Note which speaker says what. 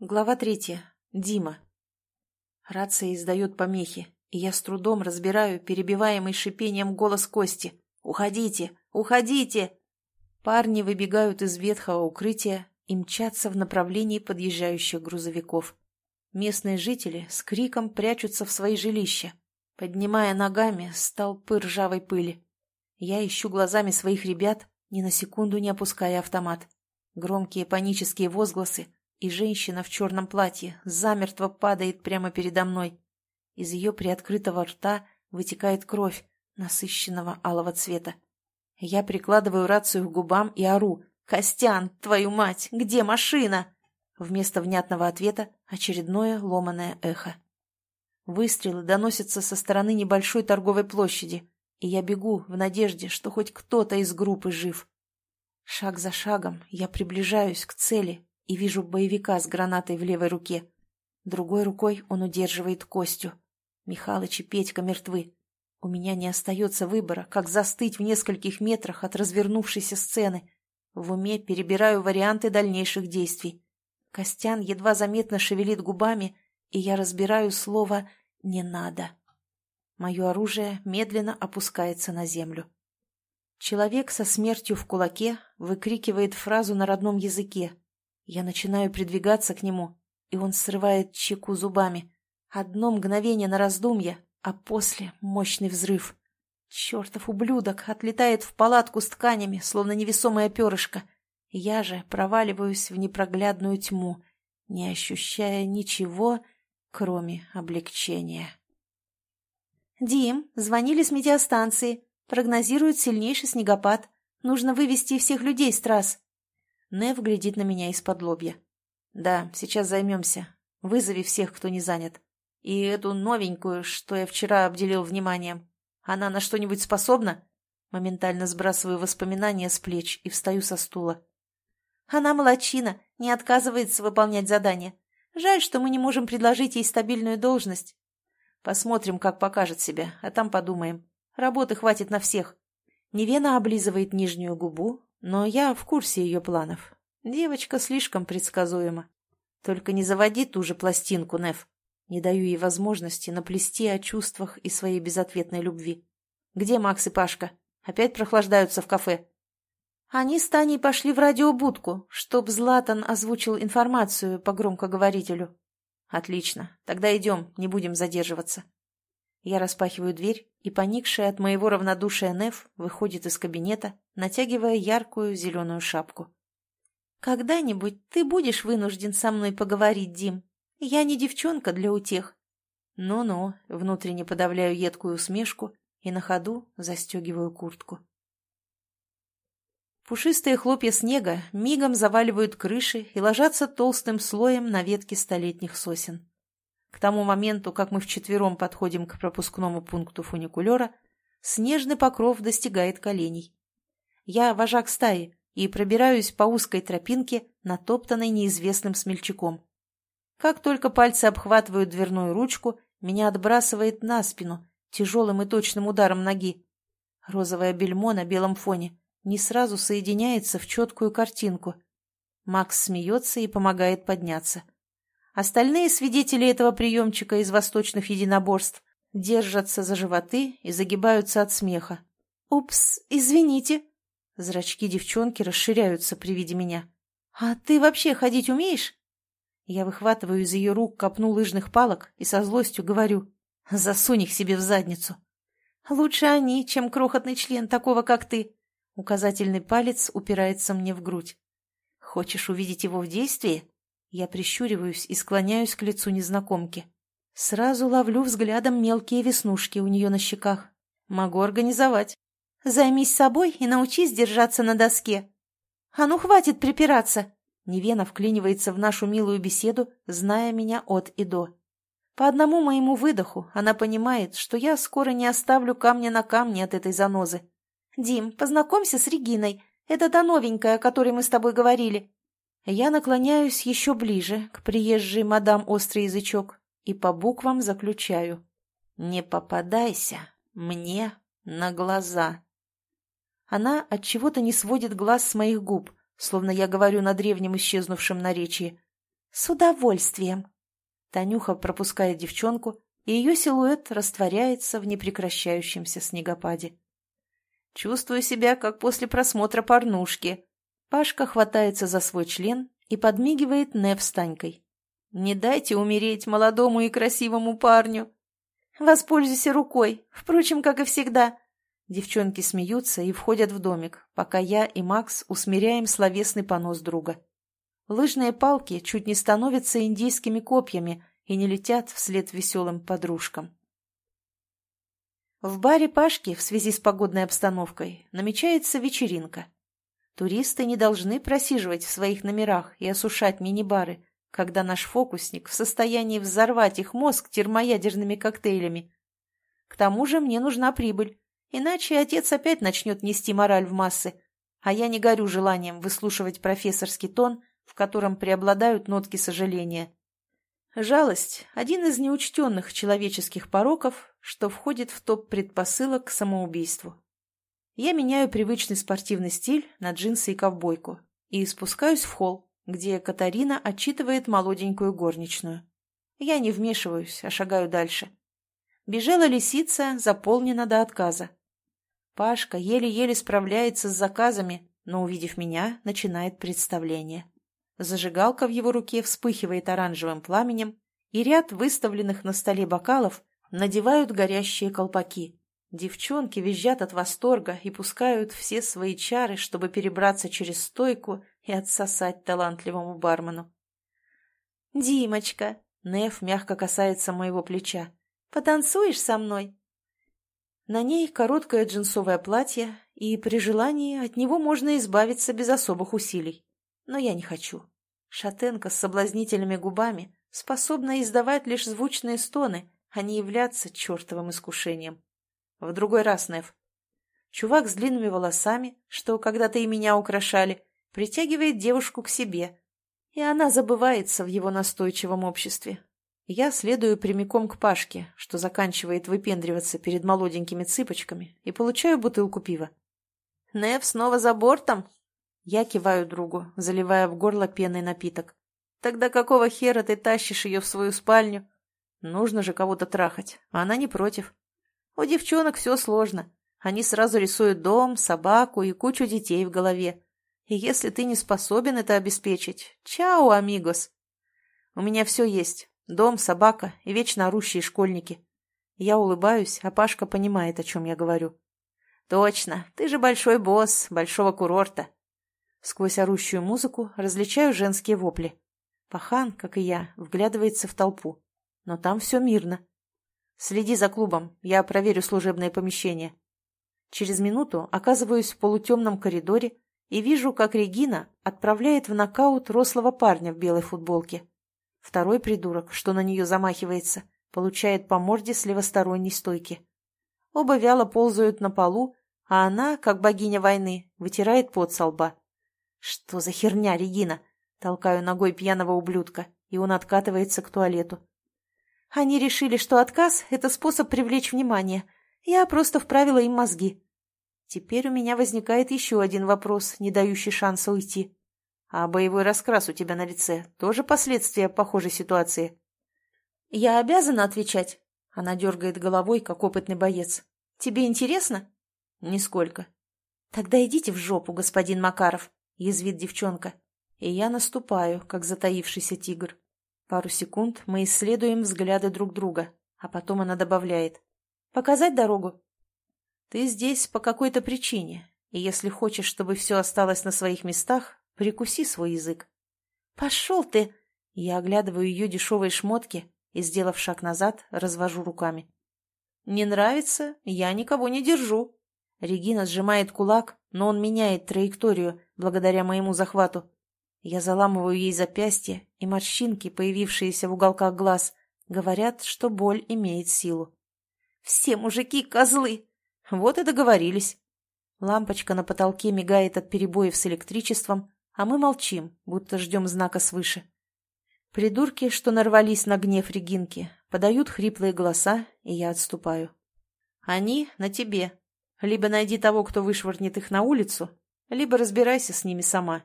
Speaker 1: Глава третья. Дима. Рация издает помехи, и я с трудом разбираю перебиваемый шипением голос Кости. «Уходите! Уходите!» Парни выбегают из ветхого укрытия и мчатся в направлении подъезжающих грузовиков. Местные жители с криком прячутся в свои жилища, поднимая ногами столпы ржавой пыли. Я ищу глазами своих ребят, ни на секунду не опуская автомат. Громкие панические возгласы — и женщина в черном платье замертво падает прямо передо мной. Из ее приоткрытого рта вытекает кровь насыщенного алого цвета. Я прикладываю рацию к губам и ору. «Костян, твою мать, где машина?» Вместо внятного ответа очередное ломаное эхо. Выстрелы доносятся со стороны небольшой торговой площади, и я бегу в надежде, что хоть кто-то из группы жив. Шаг за шагом я приближаюсь к цели и вижу боевика с гранатой в левой руке. Другой рукой он удерживает Костю. Михалыч и Петька мертвы. У меня не остается выбора, как застыть в нескольких метрах от развернувшейся сцены. В уме перебираю варианты дальнейших действий. Костян едва заметно шевелит губами, и я разбираю слово «не надо». Мое оружие медленно опускается на землю. Человек со смертью в кулаке выкрикивает фразу на родном языке, я начинаю придвигаться к нему, и он срывает чеку зубами. Одно мгновение на раздумье, а после мощный взрыв. Чертов ублюдок отлетает в палатку с тканями, словно невесомое перышко. Я же проваливаюсь в непроглядную тьму, не ощущая ничего, кроме облегчения.
Speaker 2: «Дим, звонили с метеостанции. Прогнозируют сильнейший снегопад. Нужно вывести всех людей с трасс».
Speaker 1: Нев глядит на меня из-под лобья. «Да, сейчас займемся. Вызови всех, кто не занят. И эту новенькую, что я вчера обделил вниманием. Она на что-нибудь способна?» Моментально сбрасываю воспоминания с плеч и встаю со стула.
Speaker 2: «Она молочина, не отказывается выполнять задания. Жаль, что мы не можем предложить ей стабильную должность».
Speaker 1: «Посмотрим, как покажет себя, а там подумаем. Работы хватит на всех». Невена облизывает нижнюю губу, но я в курсе ее планов. Девочка слишком предсказуема. Только не заводи ту же пластинку, Неф. Не даю ей возможности наплести о чувствах и своей безответной любви. Где Макс и Пашка? Опять прохлаждаются в кафе?
Speaker 2: Они с Таней пошли в радиобудку, чтоб Златан озвучил информацию по громкоговорителю.
Speaker 1: Отлично. Тогда идем, не будем задерживаться. Я распахиваю дверь, и поникшая от моего равнодушия Неф выходит из кабинета, натягивая яркую зеленую шапку.
Speaker 2: «Когда-нибудь ты будешь вынужден со мной поговорить, Дим. Я не девчонка для утех».
Speaker 1: «Ну-ну», — внутренне подавляю едкую усмешку и на ходу застегиваю куртку. Пушистые хлопья снега мигом заваливают крыши и ложатся толстым слоем на ветки столетних сосен. К тому моменту, как мы вчетвером подходим к пропускному пункту фуникулера, снежный покров достигает коленей. Я вожак стаи и пробираюсь по узкой тропинке, натоптанной неизвестным смельчаком. Как только пальцы обхватывают дверную ручку, меня отбрасывает на спину тяжелым и точным ударом ноги. Розовое бельмо на белом фоне не сразу соединяется в четкую картинку. Макс смеется и помогает подняться. Остальные свидетели этого приемчика из восточных единоборств держатся за животы и загибаются от смеха.
Speaker 2: «Упс, извините».
Speaker 1: Зрачки девчонки расширяются при виде меня.
Speaker 2: «А ты вообще ходить умеешь?»
Speaker 1: Я выхватываю из ее рук копну лыжных палок и со злостью говорю «Засунь их себе в задницу».
Speaker 2: «Лучше они, чем крохотный член такого, как ты».
Speaker 1: Указательный палец упирается мне в грудь. «Хочешь увидеть его в действии?» Я прищуриваюсь и склоняюсь к лицу незнакомки. Сразу ловлю взглядом мелкие веснушки у нее на щеках. Могу организовать.
Speaker 2: Займись собой и научись держаться на доске. А ну, хватит припираться.
Speaker 1: Невена вклинивается в нашу милую беседу, зная меня от и до. По одному моему выдоху она понимает, что я скоро не оставлю камня на камне от этой занозы.
Speaker 2: «Дим, познакомься с Региной. Это та новенькая, о которой мы с тобой говорили.
Speaker 1: Я наклоняюсь еще ближе к приезжей мадам Острый Язычок и по буквам заключаю. «Не попадайся мне на глаза». Она от чего то не сводит глаз с моих губ, словно я говорю на древнем исчезнувшем наречии.
Speaker 2: «С удовольствием!» Танюха пропускает девчонку, и ее силуэт растворяется в непрекращающемся снегопаде.
Speaker 1: Чувствую себя, как после просмотра порнушки.
Speaker 2: Пашка хватается за свой член и подмигивает Нев с Танькой.
Speaker 1: «Не дайте умереть молодому и красивому парню!»
Speaker 2: «Воспользуйся рукой, впрочем, как и всегда!» Девчонки смеются и входят в домик, пока я и Макс усмиряем словесный понос друга. Лыжные палки чуть не становятся индийскими копьями и не летят вслед веселым подружкам. В баре Пашки в связи с погодной обстановкой намечается вечеринка. Туристы не должны просиживать в своих номерах и осушать мини-бары, когда наш фокусник в состоянии взорвать их мозг термоядерными коктейлями. К тому же мне нужна прибыль, иначе отец опять начнет нести мораль в массы, а я не горю желанием выслушивать профессорский тон, в котором преобладают нотки сожаления. Жалость – один из неучтенных человеческих пороков, что входит в топ предпосылок к самоубийству. Я меняю привычный спортивный стиль на джинсы и ковбойку и спускаюсь в холл, где Катарина отчитывает молоденькую горничную. Я не вмешиваюсь, а шагаю дальше. Бежала лисица, заполнена до отказа. Пашка еле-еле справляется с заказами, но, увидев меня, начинает представление. Зажигалка в его руке вспыхивает оранжевым пламенем, и ряд выставленных на столе бокалов надевают горящие колпаки. Девчонки визжат от восторга и пускают все свои чары, чтобы перебраться через стойку и отсосать талантливому бармену. «Димочка!» — Неф мягко касается моего плеча. «Потанцуешь со мной?» На ней короткое джинсовое платье, и при желании от него можно избавиться без особых усилий но я не хочу. Шатенка с соблазнительными губами способна издавать лишь звучные стоны, а не являться чертовым искушением. В другой раз, Нев. Чувак с длинными волосами, что когда-то и меня украшали, притягивает девушку к себе, и она забывается в его настойчивом обществе. Я следую прямиком к Пашке, что заканчивает выпендриваться перед молоденькими цыпочками, и получаю бутылку пива. «Нев снова за бортом?» Я киваю другу, заливая в горло пенный напиток. «Тогда какого хера ты тащишь ее в свою спальню? Нужно же кого-то трахать, а она не против. У девчонок все сложно. Они сразу рисуют дом, собаку и кучу детей в голове. И если ты не способен это обеспечить, чао, амигос. У меня все есть. Дом, собака и вечно орущие школьники. Я улыбаюсь, а Пашка понимает, о чем я говорю. Точно, ты же большой босс большого курорта. Сквозь орущую музыку различаю женские вопли. Пахан, как и я, вглядывается в толпу. Но там все мирно. Следи за клубом, я проверю служебное помещение. Через минуту оказываюсь в полутемном коридоре и вижу, как Регина отправляет в нокаут рослого парня в белой футболке. Второй придурок, что на нее замахивается, получает по морде с левосторонней стойки. Оба вяло ползают на полу, а она, как богиня войны, вытирает пот со лба. «Что за херня, Регина?» Толкаю ногой пьяного ублюдка, и он откатывается к туалету. Они решили, что отказ — это способ привлечь внимание. Я просто вправила им мозги. Теперь у меня возникает еще один вопрос, не дающий шанса уйти. А боевой раскрас у тебя на лице — тоже последствия похожей ситуации? Я обязана отвечать? Она дергает головой, как опытный боец. Тебе интересно? Нисколько. Тогда идите в жопу, господин Макаров язвит девчонка. И я наступаю, как затаившийся тигр. Пару секунд мы исследуем взгляды друг друга, а потом она добавляет. «Показать дорогу?» «Ты здесь по какой-то причине, и если хочешь, чтобы все осталось на своих местах, прикуси свой язык». «Пошел ты!» Я оглядываю ее дешевые шмотки и, сделав шаг назад, развожу руками. «Не нравится? Я никого не держу». Регина сжимает кулак, но он меняет траекторию, благодаря моему захвату. Я заламываю ей запястье, и морщинки, появившиеся в уголках глаз, говорят, что боль имеет силу. «Все мужики — козлы!» Вот и договорились. Лампочка на потолке мигает от перебоев с электричеством, а мы молчим, будто ждем знака свыше. Придурки, что нарвались на гнев Регинки, подают хриплые голоса, и я отступаю. Они на тебе. Либо найди того, кто вышвырнет их на улицу, либо разбирайся с ними сама.